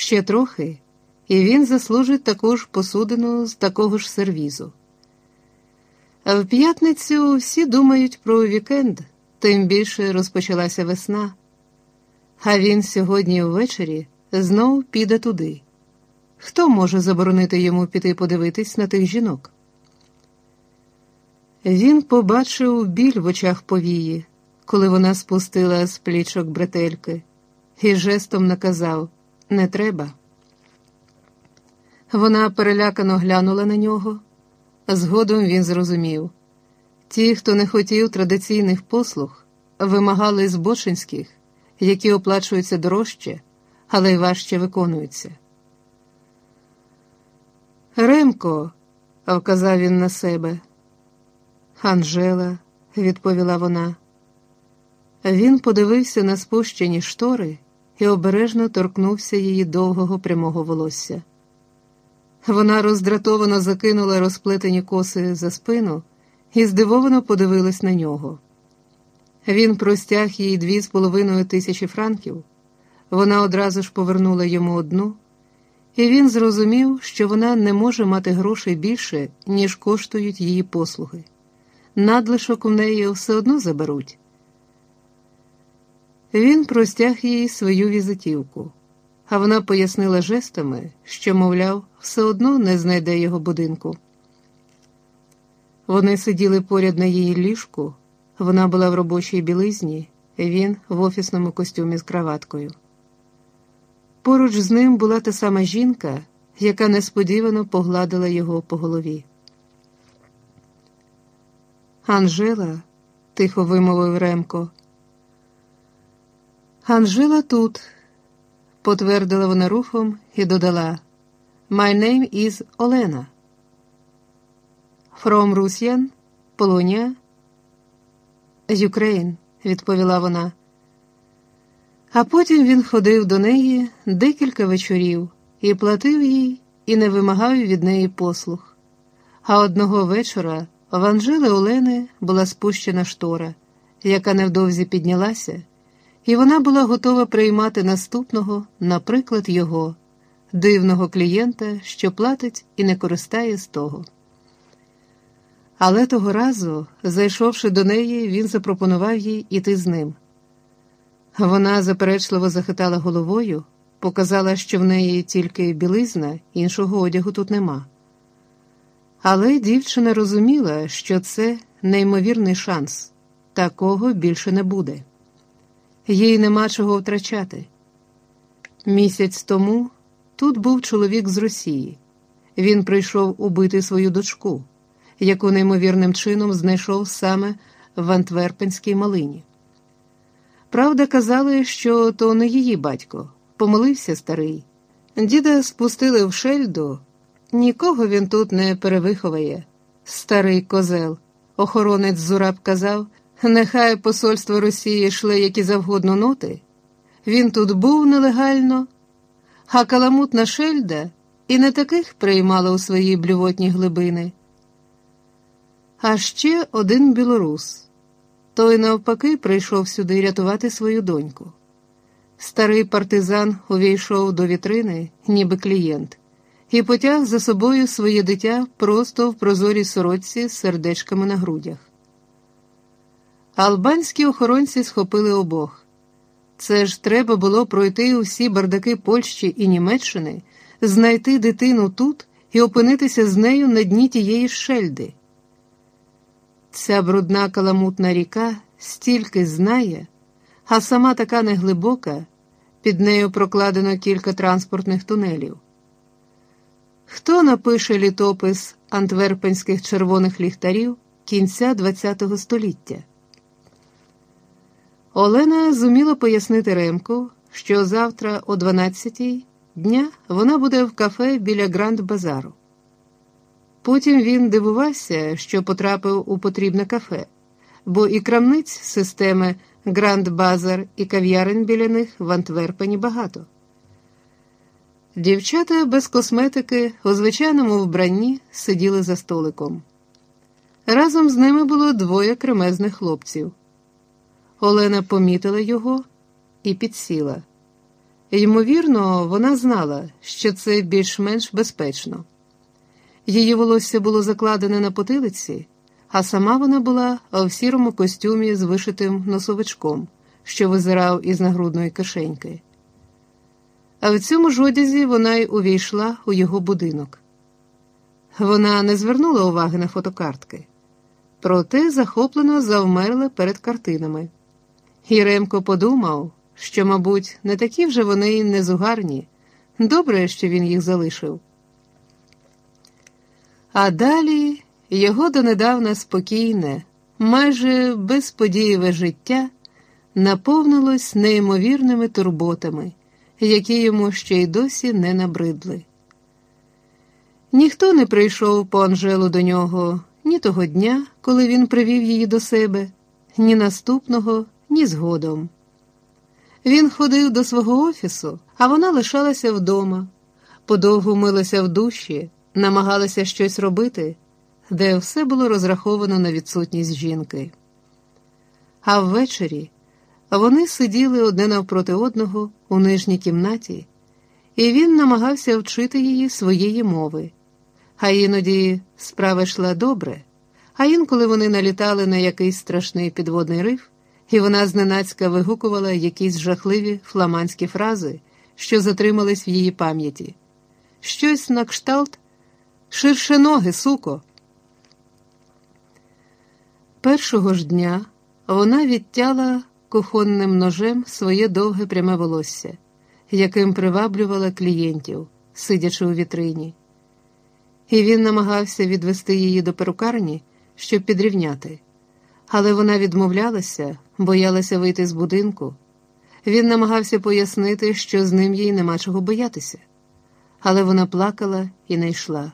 Ще трохи, і він заслужить таку ж посудину з такого ж сервізу. А в п'ятницю всі думають про вікенд, тим більше розпочалася весна. А він сьогодні ввечері знов піде туди. Хто може заборонити йому піти подивитись на тих жінок? Він побачив біль в очах повії, коли вона спустила з плічок бретельки, і жестом наказав не треба. Вона перелякано глянула на нього. Згодом він зрозумів ті, хто не хотів традиційних послуг, вимагали збочинських, які оплачуються дорожче, але й важче виконуються. Ремко, вказав він на себе. Анжела, відповіла вона. Він подивився на спущені штори і обережно торкнувся її довгого прямого волосся. Вона роздратовано закинула розплетені коси за спину і здивовано подивилась на нього. Він простяг їй дві з половиною тисячі франків. Вона одразу ж повернула йому одну, і він зрозумів, що вона не може мати грошей більше, ніж коштують її послуги. Надлишок у неї все одно заберуть. Він простяг їй свою візитівку, а вона пояснила жестами, що, мовляв, все одно не знайде його будинку. Вони сиділи поряд на її ліжку, вона була в робочій білизні, він в офісному костюмі з краваткою. Поруч з ним була та сама жінка, яка несподівано погладила його по голові. Анжела, тихо вимовив Ремко. Анжела тут, потвердила вона рухом і додала My name is Олена. From Russian, Полонія, Ukraine, відповіла вона. А потім він ходив до неї декілька вечорів і платив їй, і не вимагав від неї послуг. А одного вечора в Анжели Олени була спущена штора, яка невдовзі піднялася, і вона була готова приймати наступного, наприклад, його, дивного клієнта, що платить і не користає з того. Але того разу, зайшовши до неї, він запропонував їй іти з ним. Вона заперечливо захитала головою, показала, що в неї тільки білизна, іншого одягу тут нема. Але дівчина розуміла, що це неймовірний шанс, такого більше не буде. Їй нема чого втрачати. Місяць тому тут був чоловік з Росії. Він прийшов убити свою дочку, яку неймовірним чином знайшов саме в Антверпенській малині. Правда, казали, що то не її батько, помилився старий. Діда спустили в шельду, нікого він тут не перевиховає. Старий козел, охоронець Зураб казав, нехай посольство Росії шле які завгодно ноти. Він тут був нелегально, а каламутна шельда і не таких приймала у свої блювотні глибини. А ще один білорус. Той, навпаки, прийшов сюди рятувати свою доньку. Старий партизан увійшов до вітрини, ніби клієнт, і потяг за собою своє дитя просто в прозорій сорочці з сердечками на грудях. Албанські охоронці схопили обох. Це ж треба було пройти усі бардаки Польщі і Німеччини, знайти дитину тут і опинитися з нею на дні тієї шельди. Ця брудна каламутна ріка стільки знає, а сама така неглибока, під нею прокладено кілька транспортних тунелів. Хто напише літопис антверпенських червоних ліхтарів кінця ХХ століття? Олена зуміла пояснити Ремку, що завтра о 12-й дня вона буде в кафе біля Гранд Базару. Потім він дивувався, що потрапив у потрібне кафе, бо і крамниць системи Гранд Базар і кав'ярень біля них в Антверпені багато. Дівчата без косметики у звичайному вбранні сиділи за столиком. Разом з ними було двоє кремезних хлопців. Олена помітила його і підсіла. Ймовірно, вона знала, що це більш-менш безпечно. Її волосся було закладене на потилиці, а сама вона була в сірому костюмі з вишитим носовичком, що визирав із нагрудної кишеньки. А в цьому ж одязі вона й увійшла у його будинок. Вона не звернула уваги на фотокартки, проте захоплено завмерла перед картинами. Єремко подумав, що, мабуть, не такі вже вони незугарні. Добре, що він їх залишив. А далі його донедавна спокійне, майже безподієве життя наповнилось неймовірними турботами, які йому ще й досі не набридли. Ніхто не прийшов по Анжелу до нього ні того дня, коли він привів її до себе, ні наступного, ні згодом. Він ходив до свого офісу, а вона лишалася вдома, подовгу милася в душі, намагалася щось робити, де все було розраховано на відсутність жінки. А ввечері вони сиділи одне навпроти одного у нижній кімнаті, і він намагався вчити її своєї мови. А іноді справа йшла добре, а інколи вони налітали на якийсь страшний підводний риф, і вона зненацька вигукувала якісь жахливі фламандські фрази, що затримались в її пам'яті. Щось на кшталт ширше ноги, суко. Першого ж дня вона відтяла кухонним ножем своє довге пряме волосся, яким приваблювала клієнтів, сидячи у вітрині. І він намагався відвести її до перукарні, щоб підрівняти. Але вона відмовлялася, боялася вийти з будинку. Він намагався пояснити, що з ним їй нема чого боятися. Але вона плакала і не йшла.